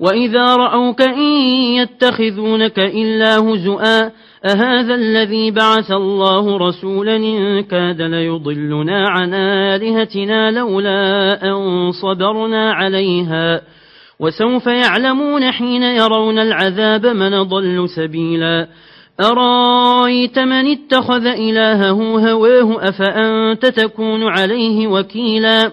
وإذا رأوك إن يتخذونك إلا هزؤا أهذا الذي بعث الله رسولا إن كاد ليضلنا عن آلهتنا لولا أن صبرنا عليها وسوف يعلمون حين يرون العذاب من ضل سبيلا أرايت من اتخذ إلهه هواه أفأنت تكون عليه وكيلا